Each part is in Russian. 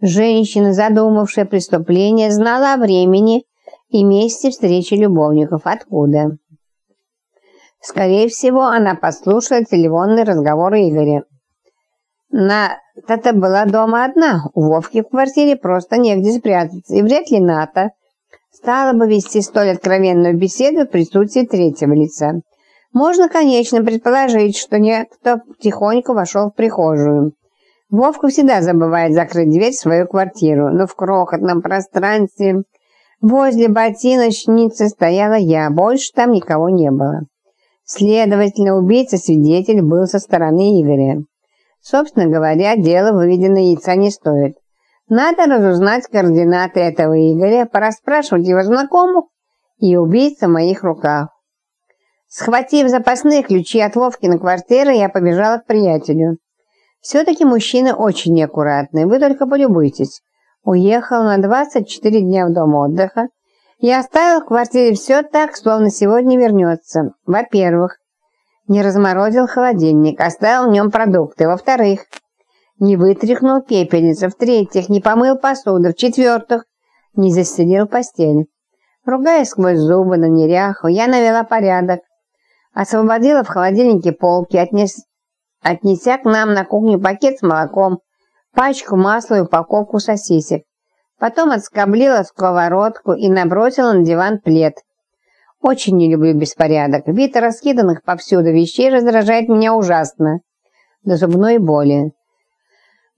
Женщина, задумавшая преступление, знала о времени и месте встречи любовников. Откуда? Скорее всего, она послушала телефонный разговор Игоря. Ната была дома одна, у Вовки в квартире просто негде спрятаться, и вряд ли Ната стала бы вести столь откровенную беседу в присутствии третьего лица. Можно, конечно, предположить, что некто тихонько вошел в прихожую. Вовка всегда забывает закрыть дверь в свою квартиру, но в крохотном пространстве возле ботиночницы стояла я, больше там никого не было. Следовательно, убийца-свидетель был со стороны Игоря. Собственно говоря, дело выведенное яйца не стоит. Надо разузнать координаты этого Игоря, порасспрашивать его знакомых, и убийца в моих руках. Схватив запасные ключи от Вовкина квартиры, я побежала к приятелю. Все-таки мужчина очень неаккуратный, вы только полюбуйтесь. Уехал на 24 дня в дом отдыха и оставил в квартире все так, словно сегодня вернется. Во-первых, не разморозил холодильник, оставил в нем продукты. Во-вторых, не вытряхнул пепельницу. В-третьих, не помыл посуду. В-четвертых, не застелил постель. Ругая сквозь зубы на неряху, я навела порядок. Освободила в холодильнике полки, отнес... отнеся к нам на кухню пакет с молоком, пачку масла и упаковку сосисек. Потом отскоблила сковородку и набросила на диван плед. Очень не люблю беспорядок. Вид раскиданных повсюду вещей раздражает меня ужасно. До зубной боли.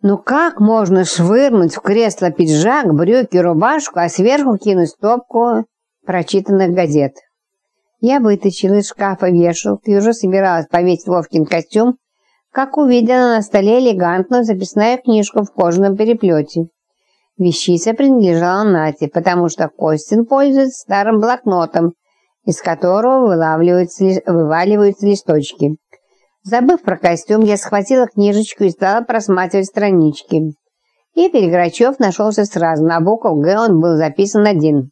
Ну как можно швырнуть в кресло пиджак, брюки, рубашку, а сверху кинуть стопку прочитанных газет? Я вытащила из шкафа вешалку и уже собиралась повесить Вовкин костюм, как увидела на столе элегантную записную книжку в кожаном переплете. Вещица принадлежала Нате, потому что Костин пользуется старым блокнотом, из которого вываливаются листочки. Забыв про костюм, я схватила книжечку и стала просматривать странички. И Переграчев нашелся сразу. На букву «Г» он был записан один.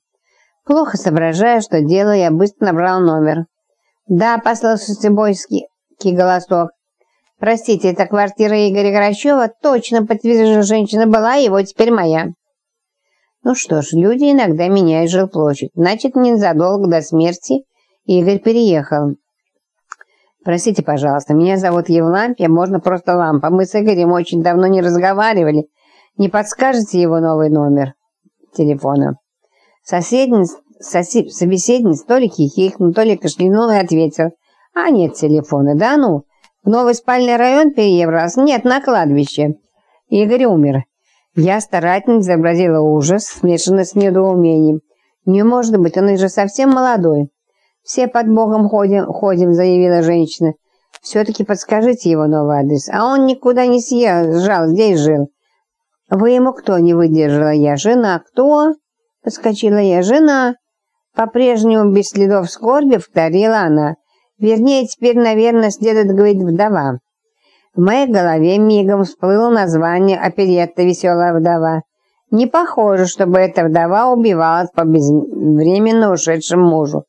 Плохо соображая, что делаю, я быстро набрал номер. «Да», — послышался бойский голосок. «Простите, это квартира Игоря Грачева? Точно, подтвердила женщина была, его теперь моя». Ну что ж, люди иногда меняют жилплощадь. Значит, незадолго до смерти Игорь переехал. Простите, пожалуйста, меня зовут Евлампия, можно просто Лампа. Мы с Игорем очень давно не разговаривали. Не подскажете его новый номер телефона? Соседний, сосед, собеседник то ли хихикнул, то ли кашлянул и ответил. А нет телефона, да ну? В новый спальный район переебрался? Нет, на кладбище. Игорь умер. Я старательно изобразила ужас, смешанный с недоумением. «Не может быть, он же совсем молодой». «Все под Богом ходим, ходим», — заявила женщина. «Все-таки подскажите его новый адрес». «А он никуда не съезжал, здесь жил». «Вы ему кто?» — не выдержала я. «Жена». «Кто?» — подскочила я. «Жена». По-прежнему без следов скорби повторила она. Вернее, теперь, наверное, следует говорить «вдова». В моей голове мигом всплыло название оперетта «Веселая вдова». Не похоже, чтобы эта вдова убивалась по безвременно ушедшему мужу.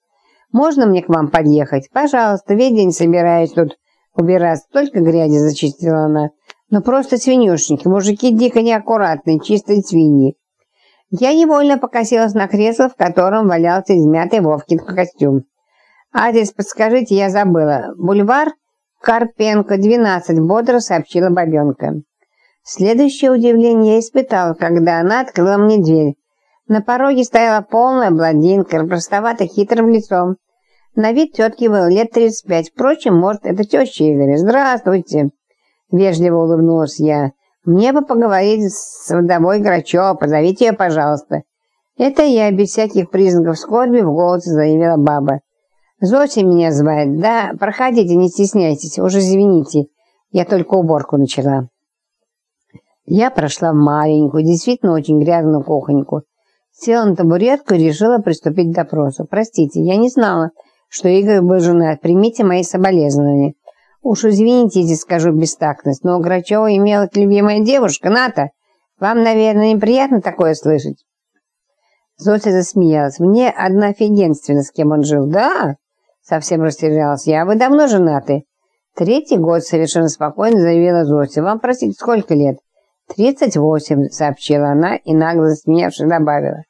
«Можно мне к вам подъехать?» «Пожалуйста, весь день собираюсь тут убираться, только грязи зачистила она. Но просто свинюшники, мужики дико неаккуратные, чистые свиньи». Я невольно покосилась на кресло, в котором валялся измятый Вовкин костюм. «Адрес подскажите, я забыла. Бульвар?» «Карпенко, 12», — бодро сообщила бабенка. Следующее удивление я испытала, когда она открыла мне дверь. На пороге стояла полная блондинка, простовато хитрым лицом. На вид тетки было лет 35. Впрочем, может, это теща Игоря. «Здравствуйте!» — вежливо улыбнулась я. «Мне бы поговорить с вдовой Грачева. Позовите ее, пожалуйста». «Это я, без всяких признаков скорби, в голосе заявила баба. Зося меня звать. Да, проходите, не стесняйтесь, уже извините. Я только уборку начала. Я прошла в маленькую, действительно очень грязную кухоньку. Села на табуретку и решила приступить к допросу. Простите, я не знала, что Игорь был женат. Примите мои соболезнования. Уж извините, если скажу бестактность, но у Грачева имела любимая девушка, Ната. Вам, наверное, неприятно такое слышать? Зося засмеялась. Мне одна офигенственно, с кем он жил. Да? Совсем растерялась я. Вы давно женаты? Третий год, совершенно спокойно заявила Зося. Вам, простите, сколько лет? «Тридцать восемь», — сообщила она и нагло засмеявшись добавила.